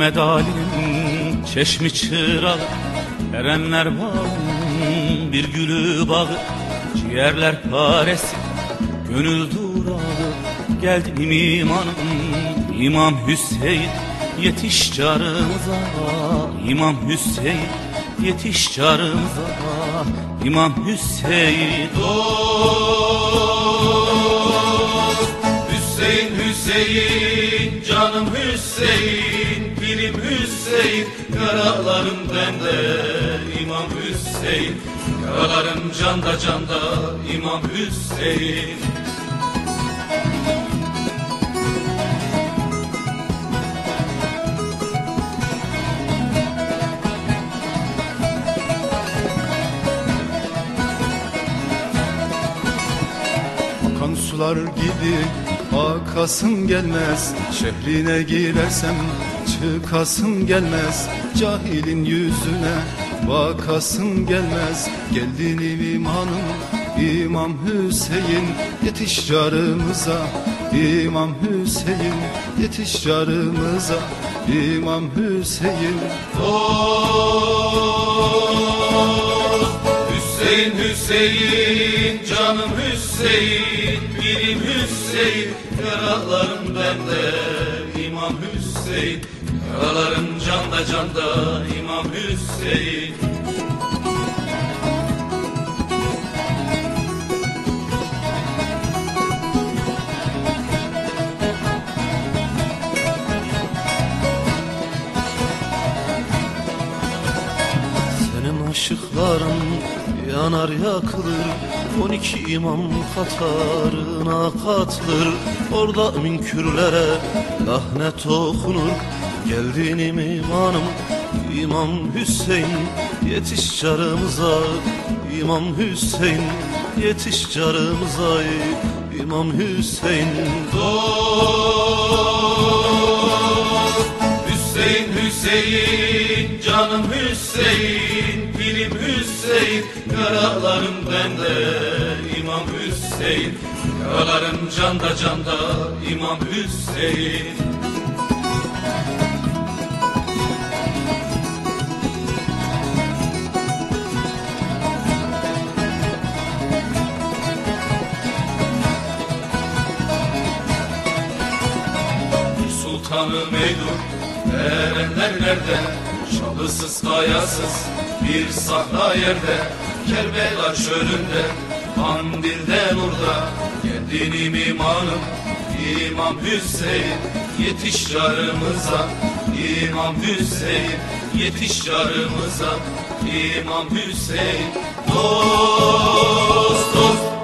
Muhammed Ali'nin çeşmi çırağı Erenler bağın bir gülü bağı Ciğerler paresi gönül durağı Geldim imanım İmam Hüseyin Yetiş carımıza İmam Hüseyin Yetiş carımıza İmam Hüseyin Dost Hüseyin Hüseyin canım Hüseyin Pirim Hüseyin yaralarım bende İmam Hüseyin. Yaralarım canda canda İmam Hüseyin. Sular gibi akasım gelmez Şehrine girersem çıkasım gelmez Cahilin yüzüne bakasım gelmez Geldiğim imanım İmam Hüseyin Yetiş carımıza İmam Hüseyin Yetiş carımıza İmam Hüseyin. Dost Hüseyin Hüseyin canım Hüseyin Birim Hüseyin. Yaralarım bende İmam Hüseyin Yaralarım canda canda İmam Hüseyin. Senin aşıkların yanar yakılır On iki imam katarına katılır. Orada münkürlere lahnet okunur Geldiğinim imanım İmam Hüseyin Yetiş carımıza İmam Hüseyin Yetiş carımıza İmam Hüseyin Dost Hüseyin Hüseyin canım Hüseyin Pirim Hüseyin. Yaralarım bende İmam Hüseyin. Yaralarım canda canda İmam Hüseyin Sultanım Eydur Erenler nerede? Çalısız kayasız Bir sahra yerde. Kerbela çölünde Kandilden orada Geldiğim imanım İmam Hüseyin Yetiş carımıza İmam Hüseyin Yetiş carımıza İmam Hüseyin Dost dost